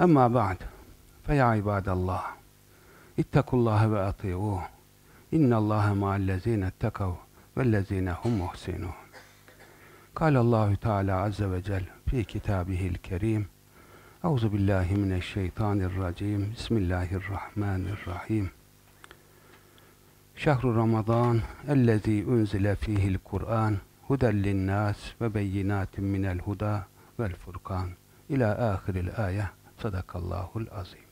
Neşhedü enne Muhammeden abduhu ve resuluh. Amma ba'd. Feya ibadallah. İttekullaha ve ati'uh. İnnallâhe ma'allezîne ettekav vellezîne hum muhsinûn. Kâlallâhu Teâlâ azze ve cel fi kitâbihil kerîm. Euzu billahi mineşşeytanirracim. Bismillahirrahmanirrahim. Şehru Ramazan ellezî unzile fîhil Kur'an huden linnâs ve beyinâtin minel huda vel furkan. İlâ âhiril âye. Sadakallahul azim.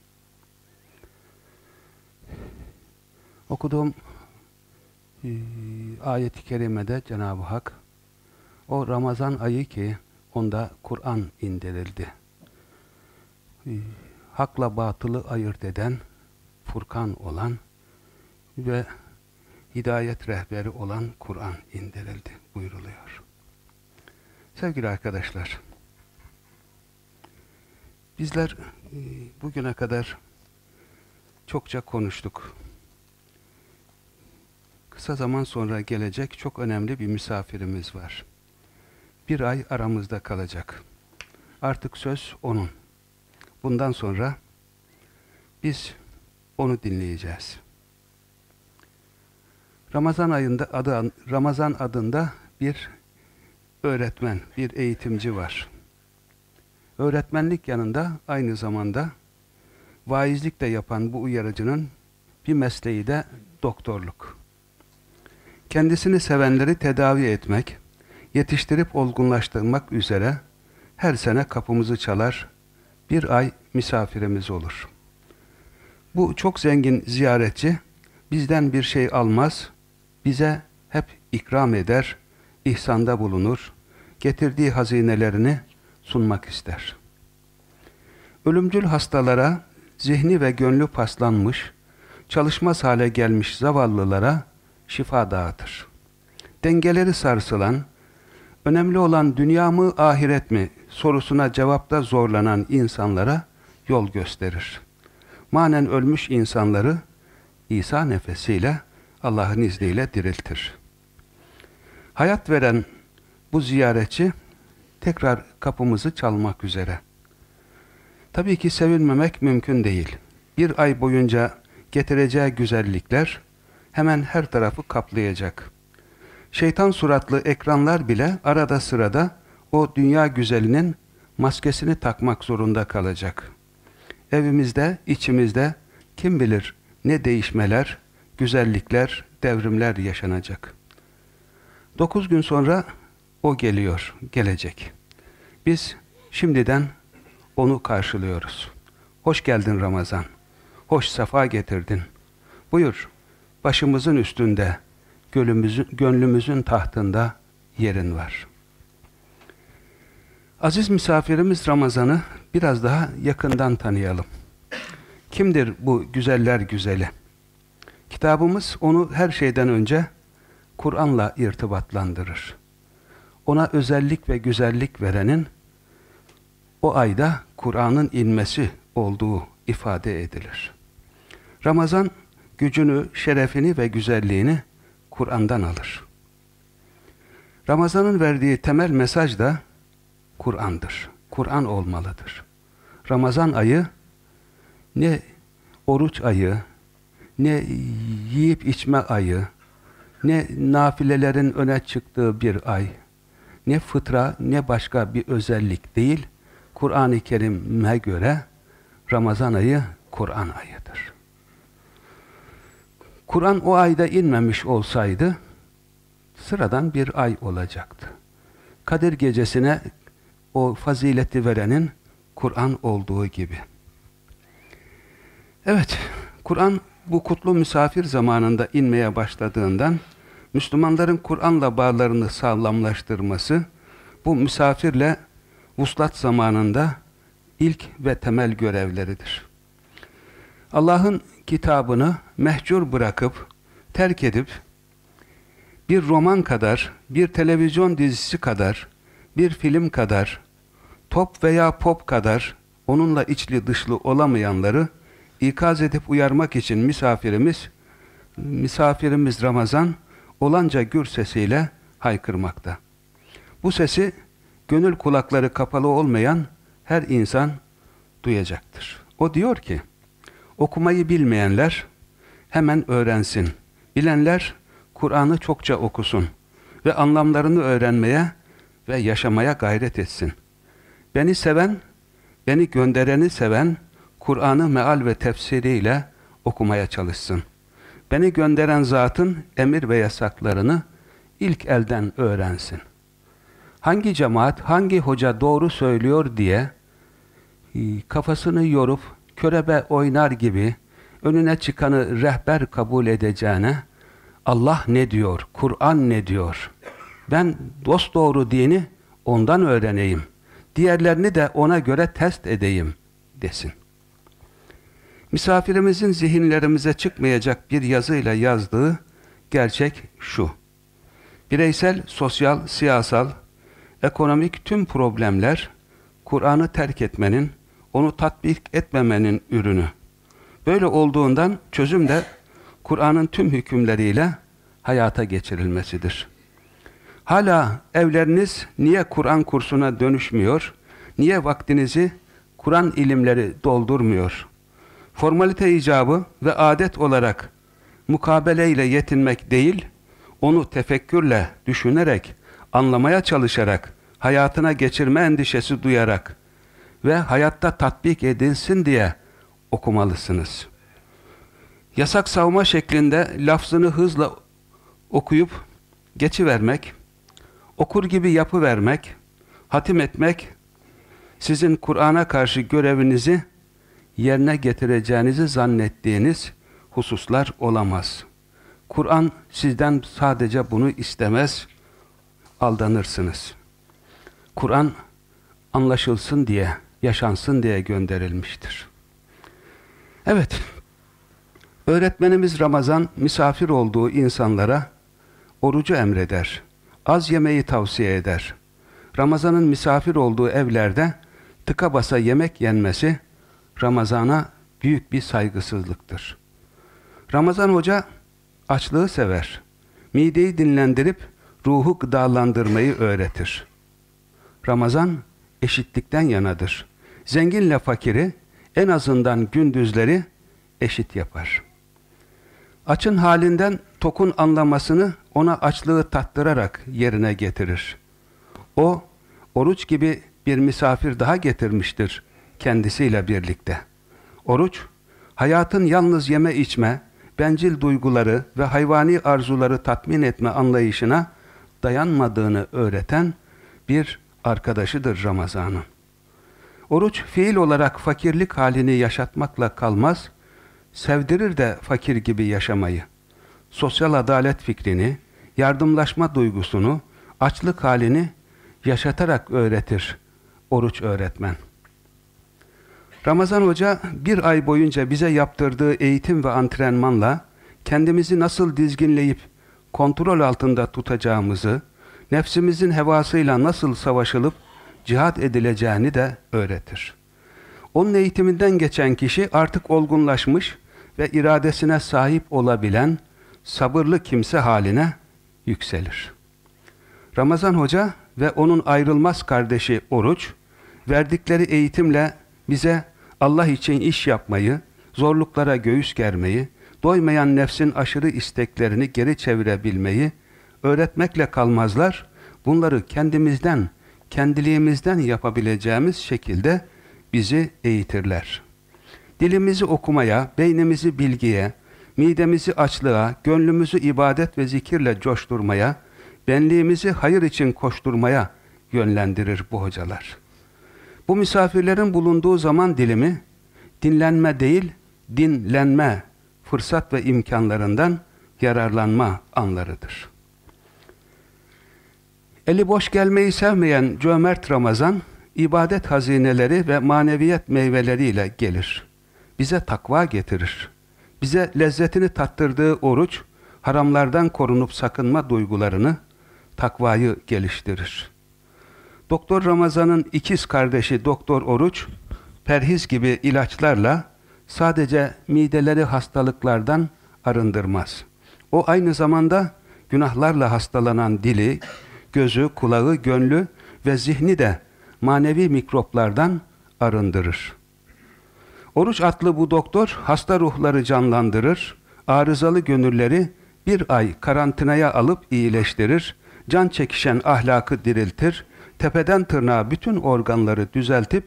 Okuduğum e, ayet-i kerimede Cenab-ı Hak o Ramazan ayı ki onda Kur'an indirildi. E, hakla batılı ayırt eden, Furkan olan ve hidayet rehberi olan Kur'an indirildi buyruluyor. Sevgili arkadaşlar, bizler e, bugüne kadar çokça konuştuk. Kısa zaman sonra gelecek çok önemli bir misafirimiz var. Bir ay aramızda kalacak. Artık söz onun. Bundan sonra biz onu dinleyeceğiz. Ramazan ayında adı Ramazan adında bir öğretmen, bir eğitimci var. Öğretmenlik yanında aynı zamanda vaizlik de yapan bu uyarıcının bir mesleği de doktorluk. Kendisini sevenleri tedavi etmek, yetiştirip olgunlaştırmak üzere her sene kapımızı çalar, bir ay misafirimiz olur. Bu çok zengin ziyaretçi bizden bir şey almaz, bize hep ikram eder, ihsanda bulunur, getirdiği hazinelerini sunmak ister. Ölümcül hastalara, zihni ve gönlü paslanmış, çalışmaz hale gelmiş zavallılara şifa dağıtır. Dengeleri sarsılan, önemli olan dünya mı ahiret mi sorusuna cevapta zorlanan insanlara yol gösterir. Manen ölmüş insanları İsa nefesiyle Allah'ın izniyle diriltir. Hayat veren bu ziyaretçi tekrar kapımızı çalmak üzere. Tabii ki sevinmemek mümkün değil. Bir ay boyunca getireceği güzellikler hemen her tarafı kaplayacak. Şeytan suratlı ekranlar bile arada sırada o dünya güzelinin maskesini takmak zorunda kalacak. Evimizde, içimizde kim bilir ne değişmeler, güzellikler, devrimler yaşanacak. Dokuz gün sonra o geliyor, gelecek. Biz şimdiden onu karşılıyoruz. Hoş geldin Ramazan. Hoş sefa getirdin. Buyur, başımızın üstünde, gönlümüzün, gönlümüzün tahtında yerin var. Aziz misafirimiz Ramazan'ı biraz daha yakından tanıyalım. Kimdir bu güzeller güzeli? Kitabımız onu her şeyden önce Kur'an'la irtibatlandırır. Ona özellik ve güzellik verenin o ayda Kur'an'ın inmesi olduğu ifade edilir. Ramazan gücünü, şerefini ve güzelliğini Kur'an'dan alır. Ramazan'ın verdiği temel mesaj da Kur'an'dır. Kur'an olmalıdır. Ramazan ayı ne oruç ayı, ne yiyip içme ayı, ne nafilelerin öne çıktığı bir ay, ne fıtra, ne başka bir özellik değil, Kur'an-ı Kerim'e göre Ramazan ayı Kur'an ayıdır. Kur'an o ayda inmemiş olsaydı sıradan bir ay olacaktı. Kadir gecesine o fazileti verenin Kur'an olduğu gibi. Evet, Kur'an bu kutlu misafir zamanında inmeye başladığından Müslümanların Kur'an'la bağlarını sağlamlaştırması bu misafirle vuslat zamanında ilk ve temel görevleridir. Allah'ın kitabını mehcur bırakıp, terk edip, bir roman kadar, bir televizyon dizisi kadar, bir film kadar, top veya pop kadar onunla içli dışlı olamayanları ikaz edip uyarmak için misafirimiz, misafirimiz Ramazan olanca gür sesiyle haykırmakta. Bu sesi gönül kulakları kapalı olmayan her insan duyacaktır. O diyor ki, okumayı bilmeyenler hemen öğrensin. Bilenler Kur'an'ı çokça okusun ve anlamlarını öğrenmeye ve yaşamaya gayret etsin. Beni seven, beni göndereni seven, Kur'an'ı meal ve tefsiriyle okumaya çalışsın. Beni gönderen zatın emir ve yasaklarını ilk elden öğrensin. Hangi cemaat, hangi hoca doğru söylüyor diye e, kafasını yorup körebe oynar gibi önüne çıkanı rehber kabul edeceğine Allah ne diyor, Kur'an ne diyor? Ben dost doğru dini ondan öğreneyim. Diğerlerini de ona göre test edeyim desin. Misafirimizin zihinlerimize çıkmayacak bir yazıyla yazdığı gerçek şu. Bireysel, sosyal, siyasal, ekonomik tüm problemler Kur'an'ı terk etmenin, onu tatbik etmemenin ürünü. Böyle olduğundan çözüm de Kur'an'ın tüm hükümleriyle hayata geçirilmesidir. Hala evleriniz niye Kur'an kursuna dönüşmüyor, niye vaktinizi Kur'an ilimleri doldurmuyor? Formalite icabı ve adet olarak mukabeleyle yetinmek değil, onu tefekkürle, düşünerek, anlamaya çalışarak, hayatına geçirme endişesi duyarak ve hayatta tatbik edilsin diye okumalısınız. Yasak savma şeklinde lafzını hızla okuyup geçivermek, okur gibi yapı vermek, hatim etmek, sizin Kur'an'a karşı görevinizi yerine getireceğinizi zannettiğiniz hususlar olamaz. Kur'an sizden sadece bunu istemez, aldanırsınız. Kur'an anlaşılsın diye, yaşansın diye gönderilmiştir. Evet, öğretmenimiz Ramazan misafir olduğu insanlara orucu emreder, az yemeği tavsiye eder. Ramazanın misafir olduğu evlerde tıka basa yemek yenmesi Ramazana büyük bir saygısızlıktır. Ramazan Hoca açlığı sever. Mideyi dinlendirip ruhu gıdalandırmayı öğretir. Ramazan eşitlikten yanadır. Zenginle fakiri en azından gündüzleri eşit yapar. Açın halinden tokun anlamasını ona açlığı tattırarak yerine getirir. O, oruç gibi bir misafir daha getirmiştir kendisiyle birlikte. Oruç, hayatın yalnız yeme içme, bencil duyguları ve hayvani arzuları tatmin etme anlayışına dayanmadığını öğreten bir arkadaşıdır Ramazan'ın. Oruç fiil olarak fakirlik halini yaşatmakla kalmaz, sevdirir de fakir gibi yaşamayı. Sosyal adalet fikrini, yardımlaşma duygusunu, açlık halini yaşatarak öğretir oruç öğretmen. Ramazan Hoca bir ay boyunca bize yaptırdığı eğitim ve antrenmanla kendimizi nasıl dizginleyip kontrol altında tutacağımızı, nefsimizin hevasıyla nasıl savaşılıp cihat edileceğini de öğretir. Onun eğitiminden geçen kişi artık olgunlaşmış ve iradesine sahip olabilen sabırlı kimse haline yükselir. Ramazan Hoca ve onun ayrılmaz kardeşi Oruç, verdikleri eğitimle bize Allah için iş yapmayı, zorluklara göğüs germeyi, doymayan nefsin aşırı isteklerini geri çevirebilmeyi öğretmekle kalmazlar, bunları kendimizden, kendiliğimizden yapabileceğimiz şekilde bizi eğitirler. Dilimizi okumaya, beynimizi bilgiye, midemizi açlığa, gönlümüzü ibadet ve zikirle coşturmaya, benliğimizi hayır için koşturmaya yönlendirir bu hocalar. Bu misafirlerin bulunduğu zaman dilimi dinlenme değil, dinlenme fırsat ve imkanlarından yararlanma anlarıdır. Eli boş gelmeyi sevmeyen cömert Ramazan, ibadet hazineleri ve maneviyet meyveleriyle gelir. bize takva getirir. Bize lezzetini tattırdığı oruç, haramlardan korunup sakınma duygularını, takvayı geliştirir. Doktor Ramazan'ın ikiz kardeşi Doktor Oruç, perhiz gibi ilaçlarla sadece mideleri hastalıklardan arındırmaz. O aynı zamanda günahlarla hastalanan dili, gözü, kulağı, gönlü ve zihni de manevi mikroplardan arındırır. Oruç atlı bu doktor hasta ruhları canlandırır, arızalı gönülleri bir ay karantinaya alıp iyileştirir, can çekişen ahlakı diriltir, tepeden tırnağa bütün organları düzeltip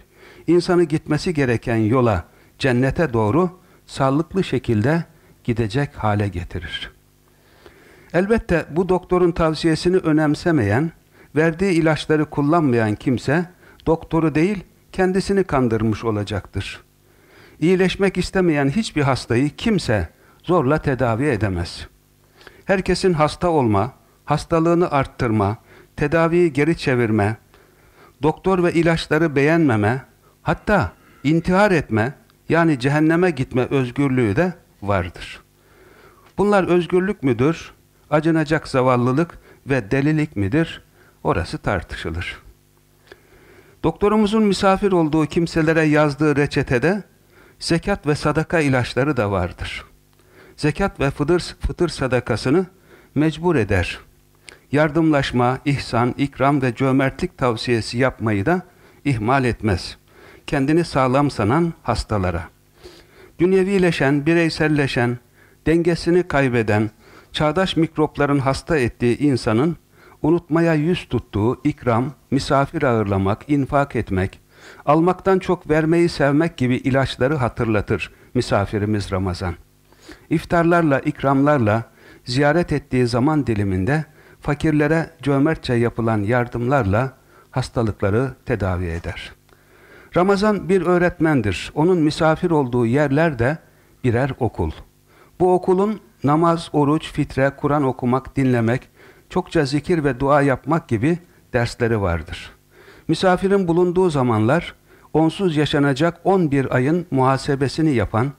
insanı gitmesi gereken yola, cennete doğru sağlıklı şekilde gidecek hale getirir. Elbette bu doktorun tavsiyesini önemsemeyen, verdiği ilaçları kullanmayan kimse, doktoru değil, kendisini kandırmış olacaktır. İyileşmek istemeyen hiçbir hastayı kimse zorla tedavi edemez. Herkesin hasta olma, hastalığını arttırma, tedaviyi geri çevirme, doktor ve ilaçları beğenmeme, hatta intihar etme, yani cehenneme gitme özgürlüğü de vardır. Bunlar özgürlük müdür, acınacak zavallılık ve delilik midir? Orası tartışılır. Doktorumuzun misafir olduğu kimselere yazdığı reçetede zekat ve sadaka ilaçları da vardır. Zekat ve fıtır, fıtır sadakasını mecbur eder. Yardımlaşma, ihsan, ikram ve cömertlik tavsiyesi yapmayı da ihmal etmez. Kendini sağlam sanan hastalara. Dünyevileşen, bireyselleşen, dengesini kaybeden, çağdaş mikropların hasta ettiği insanın unutmaya yüz tuttuğu ikram, misafir ağırlamak, infak etmek, almaktan çok vermeyi sevmek gibi ilaçları hatırlatır misafirimiz Ramazan. İftarlarla, ikramlarla ziyaret ettiği zaman diliminde fakirlere cömertçe yapılan yardımlarla hastalıkları tedavi eder. Ramazan bir öğretmendir. Onun misafir olduğu yerler de birer okul. Bu okulun namaz, oruç, fitre, Kur'an okumak, dinlemek, çokça zikir ve dua yapmak gibi dersleri vardır. Misafirin bulunduğu zamanlar, onsuz yaşanacak 11 ayın muhasebesini yapan,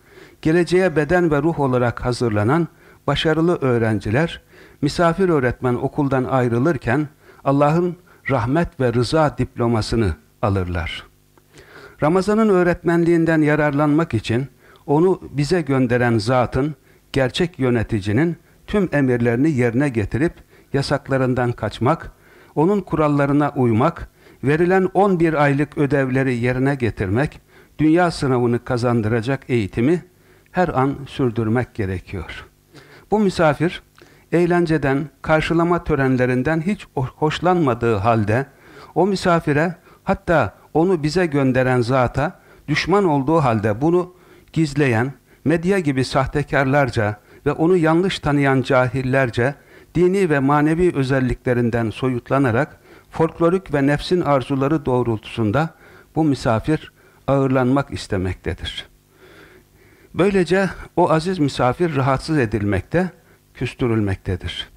geleceğe beden ve ruh olarak hazırlanan başarılı öğrenciler, misafir öğretmen okuldan ayrılırken Allah'ın rahmet ve rıza diplomasını alırlar. Ramazan'ın öğretmenliğinden yararlanmak için onu bize gönderen zatın, gerçek yöneticinin tüm emirlerini yerine getirip yasaklarından kaçmak, onun kurallarına uymak, verilen 11 aylık ödevleri yerine getirmek, dünya sınavını kazandıracak eğitimi her an sürdürmek gerekiyor. Bu misafir, eğlenceden, karşılama törenlerinden hiç hoşlanmadığı halde, o misafire, hatta onu bize gönderen zata, düşman olduğu halde bunu gizleyen, medya gibi sahtekarlarca ve onu yanlış tanıyan cahillerce, dini ve manevi özelliklerinden soyutlanarak, folklorik ve nefsin arzuları doğrultusunda bu misafir ağırlanmak istemektedir. Böylece o aziz misafir rahatsız edilmekte, küstürülmektedir.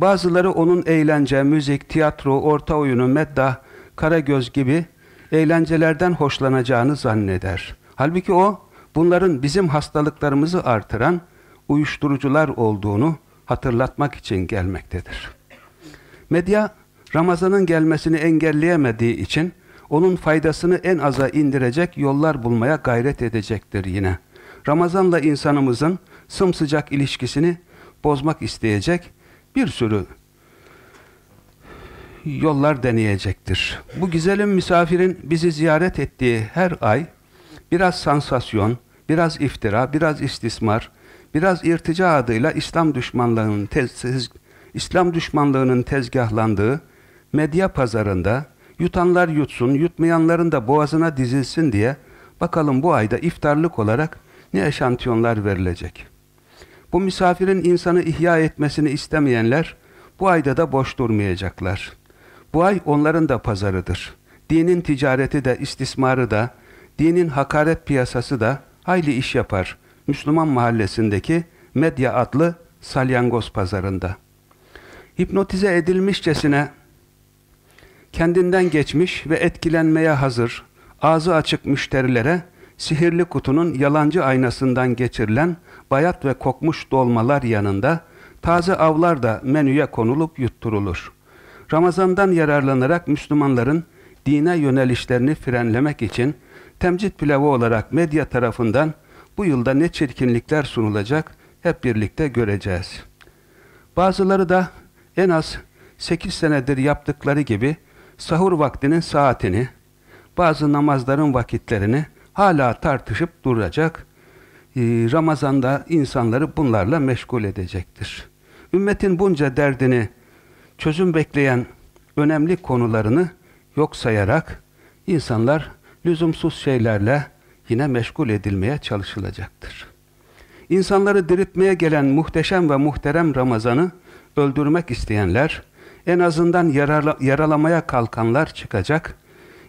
Bazıları onun eğlence, müzik, tiyatro, orta oyunu, meddah, karagöz gibi eğlencelerden hoşlanacağını zanneder. Halbuki o, bunların bizim hastalıklarımızı artıran uyuşturucular olduğunu hatırlatmak için gelmektedir. Medya, Ramazan'ın gelmesini engelleyemediği için onun faydasını en aza indirecek yollar bulmaya gayret edecektir yine. Ramazan'la insanımızın sımsıcak ilişkisini bozmak isteyecek bir sürü yollar deneyecektir. Bu güzelim misafirin bizi ziyaret ettiği her ay biraz sansasyon, biraz iftira, biraz istismar, biraz irtica adıyla İslam düşmanlığının tez, İslam düşmanlığının tezgahlandığı medya pazarında yutanlar yutsun, yutmayanların da boğazına dizilsin diye bakalım bu ayda iftarlık olarak ne eşantiyonlar verilecek. Bu misafirin insanı ihya etmesini istemeyenler bu ayda da boş durmayacaklar. Bu ay onların da pazarıdır. Dinin ticareti de, istismarı da, dinin hakaret piyasası da hayli iş yapar. Müslüman mahallesindeki Medya adlı salyangoz pazarında. Hipnotize edilmişçesine kendinden geçmiş ve etkilenmeye hazır, ağzı açık müşterilere sihirli kutunun yalancı aynasından geçirilen bayat ve kokmuş dolmalar yanında taze avlar da menüye konulup yutturulur. Ramazandan yararlanarak Müslümanların dine yönelişlerini frenlemek için temcit pilavı olarak medya tarafından bu yılda ne çirkinlikler sunulacak hep birlikte göreceğiz. Bazıları da en az 8 senedir yaptıkları gibi sahur vaktinin saatini, bazı namazların vakitlerini hala tartışıp duracak. Ee, Ramazan'da insanları bunlarla meşgul edecektir. Ümmetin bunca derdini, çözüm bekleyen önemli konularını yok sayarak insanlar lüzumsuz şeylerle yine meşgul edilmeye çalışılacaktır. İnsanları diriltmeye gelen muhteşem ve muhterem Ramazan'ı öldürmek isteyenler, en azından yarala, yaralamaya kalkanlar çıkacak,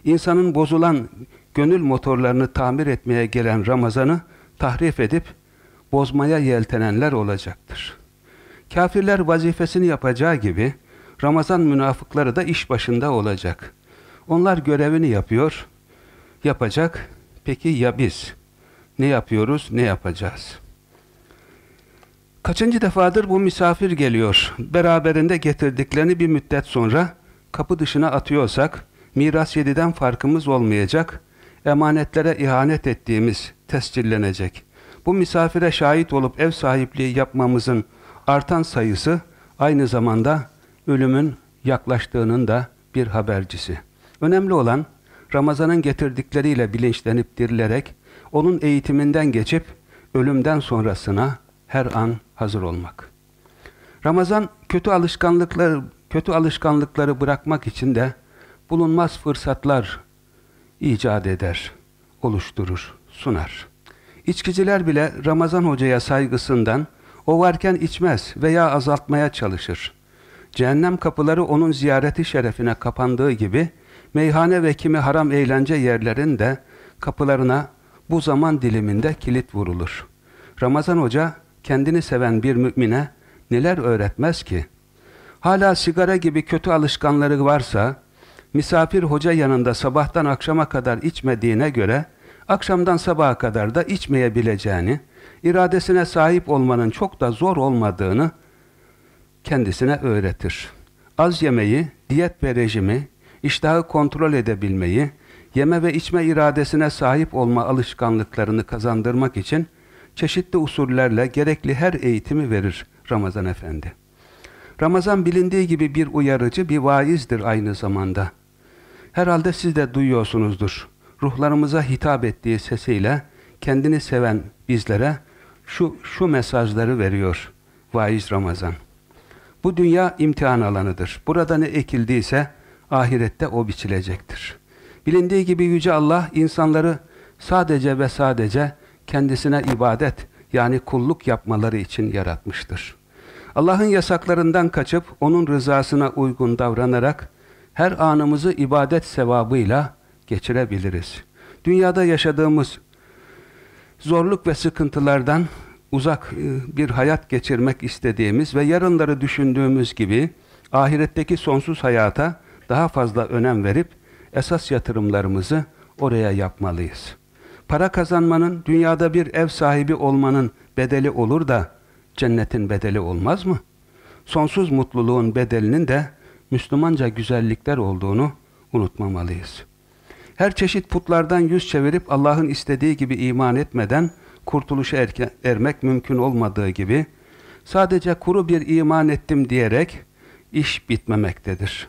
insanın bozulan gönül motorlarını tamir etmeye gelen Ramazan'ı tahrif edip bozmaya yeltenenler olacaktır. Kafirler vazifesini yapacağı gibi Ramazan münafıkları da iş başında olacak. Onlar görevini yapıyor, yapacak. Peki ya biz? Ne yapıyoruz, ne yapacağız? Kaçıncı defadır bu misafir geliyor. Beraberinde getirdiklerini bir müddet sonra kapı dışına atıyorsak, miras yediden farkımız olmayacak, emanetlere ihanet ettiğimiz tescillenecek. Bu misafire şahit olup ev sahipliği yapmamızın artan sayısı aynı zamanda ölümün yaklaştığının da bir habercisi. Önemli olan Ramazan'ın getirdikleriyle bilinçlenip dirilerek onun eğitiminden geçip ölümden sonrasına her an hazır olmak. Ramazan kötü alışkanlıkları kötü alışkanlıkları bırakmak için de bulunmaz fırsatlar icat eder, oluşturur, sunar. İçkiciler bile Ramazan hocaya saygısından o varken içmez veya azaltmaya çalışır. Cehennem kapıları onun ziyareti şerefine kapandığı gibi meyhane ve kimi haram eğlence yerlerin de kapılarına bu zaman diliminde kilit vurulur. Ramazan Hoca kendini seven bir mümine neler öğretmez ki? Hala sigara gibi kötü alışkanları varsa, misafir hoca yanında sabahtan akşama kadar içmediğine göre, akşamdan sabaha kadar da içmeyebileceğini, iradesine sahip olmanın çok da zor olmadığını kendisine öğretir. Az yemeyi, diyet ve rejimi, iştahı kontrol edebilmeyi, yeme ve içme iradesine sahip olma alışkanlıklarını kazandırmak için çeşitli usullerle gerekli her eğitimi verir Ramazan Efendi. Ramazan bilindiği gibi bir uyarıcı, bir vaizdir aynı zamanda. Herhalde siz de duyuyorsunuzdur. Ruhlarımıza hitap ettiği sesiyle kendini seven bizlere şu, şu mesajları veriyor vaiz Ramazan. Bu dünya imtihan alanıdır. Burada ne ekildiyse ahirette o biçilecektir. Bilindiği gibi Yüce Allah insanları sadece ve sadece kendisine ibadet yani kulluk yapmaları için yaratmıştır. Allah'ın yasaklarından kaçıp onun rızasına uygun davranarak her anımızı ibadet sevabıyla geçirebiliriz. Dünyada yaşadığımız zorluk ve sıkıntılardan uzak e, bir hayat geçirmek istediğimiz ve yarınları düşündüğümüz gibi ahiretteki sonsuz hayata daha fazla önem verip esas yatırımlarımızı oraya yapmalıyız. Para kazanmanın, dünyada bir ev sahibi olmanın bedeli olur da cennetin bedeli olmaz mı? Sonsuz mutluluğun bedelinin de Müslümanca güzellikler olduğunu unutmamalıyız. Her çeşit putlardan yüz çevirip Allah'ın istediği gibi iman etmeden kurtuluşa ermek mümkün olmadığı gibi sadece kuru bir iman ettim diyerek iş bitmemektedir.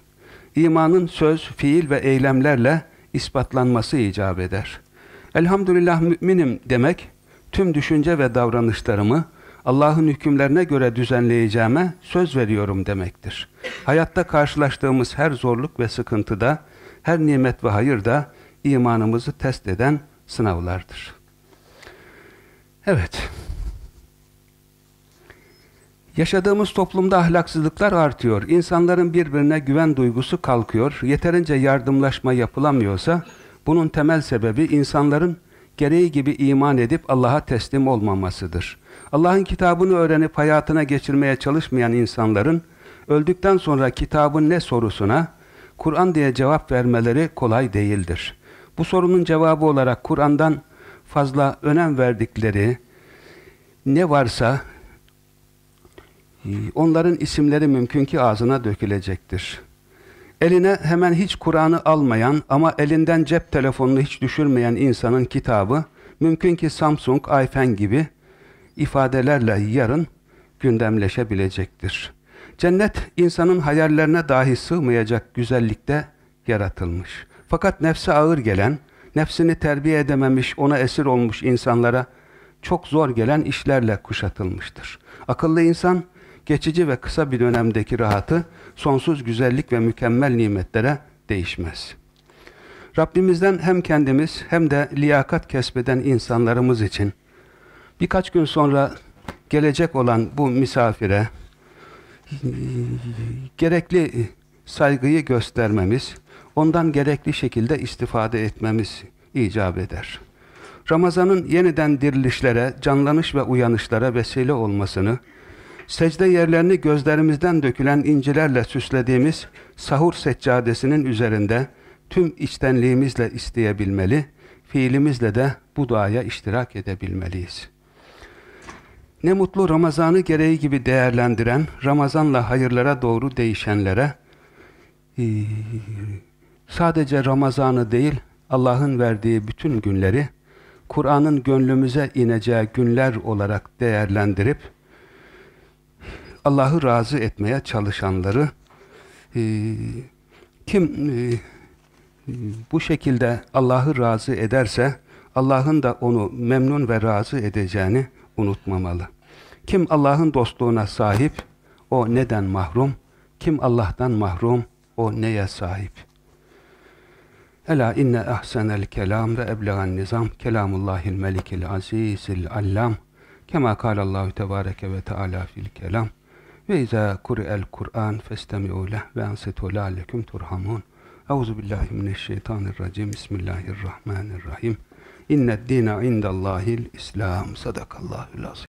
İmanın söz, fiil ve eylemlerle ispatlanması icap eder. Elhamdülillah müminim demek, tüm düşünce ve davranışlarımı Allah'ın hükümlerine göre düzenleyeceğime söz veriyorum demektir. Hayatta karşılaştığımız her zorluk ve sıkıntıda, her nimet ve hayır da imanımızı test eden sınavlardır. Evet. Yaşadığımız toplumda ahlaksızlıklar artıyor. İnsanların birbirine güven duygusu kalkıyor. Yeterince yardımlaşma yapılamıyorsa bunun temel sebebi insanların gereği gibi iman edip Allah'a teslim olmamasıdır. Allah'ın kitabını öğrenip hayatına geçirmeye çalışmayan insanların öldükten sonra kitabın ne sorusuna Kur'an diye cevap vermeleri kolay değildir. Bu sorunun cevabı olarak Kur'an'dan fazla önem verdikleri ne varsa onların isimleri mümkün ki ağzına dökülecektir. Eline hemen hiç Kur'an'ı almayan ama elinden cep telefonunu hiç düşürmeyen insanın kitabı mümkün ki Samsung, iPhone gibi ifadelerle yarın gündemleşebilecektir. Cennet insanın hayallerine dahi sığmayacak güzellikte yaratılmış. Fakat nefse ağır gelen, nefsini terbiye edememiş, ona esir olmuş insanlara çok zor gelen işlerle kuşatılmıştır. Akıllı insan geçici ve kısa bir dönemdeki rahatı sonsuz güzellik ve mükemmel nimetlere değişmez. Rabbimizden hem kendimiz hem de liyakat kesbeden insanlarımız için birkaç gün sonra gelecek olan bu misafire gerekli saygıyı göstermemiz, ondan gerekli şekilde istifade etmemiz icap eder. Ramazanın yeniden dirilişlere, canlanış ve uyanışlara vesile olmasını, secde yerlerini gözlerimizden dökülen incilerle süslediğimiz sahur seccadesinin üzerinde tüm içtenliğimizle isteyebilmeli, fiilimizle de bu duaya iştirak edebilmeliyiz. Ne mutlu Ramazan'ı gereği gibi değerlendiren, Ramazan'la hayırlara doğru değişenlere, sadece Ramazan'ı değil, Allah'ın verdiği bütün günleri, Kur'an'ın gönlümüze ineceği günler olarak değerlendirip, Allah'ı razı etmeye çalışanları, kim bu şekilde Allah'ı razı ederse, Allah'ın da onu memnun ve razı edeceğini unutmamalı. Kim Allah'ın dostluğuna sahip, o neden mahrum? Kim Allah'tan mahrum, o neye sahip? Ela inne ahsenel kelam ve eblegan nizam kelamullahil melikil azizil allam kema kâlallahu tebâreke ve teâlâ fil kelam ve izâ kuri'el Kur'an festemi'û leh ve ansitu lâlekum turhamun Euzu billahi mineşşeytanirracim Bismillahirrahmanirrahim. İnned dîne indallâhil İslam Sadakallâhul azim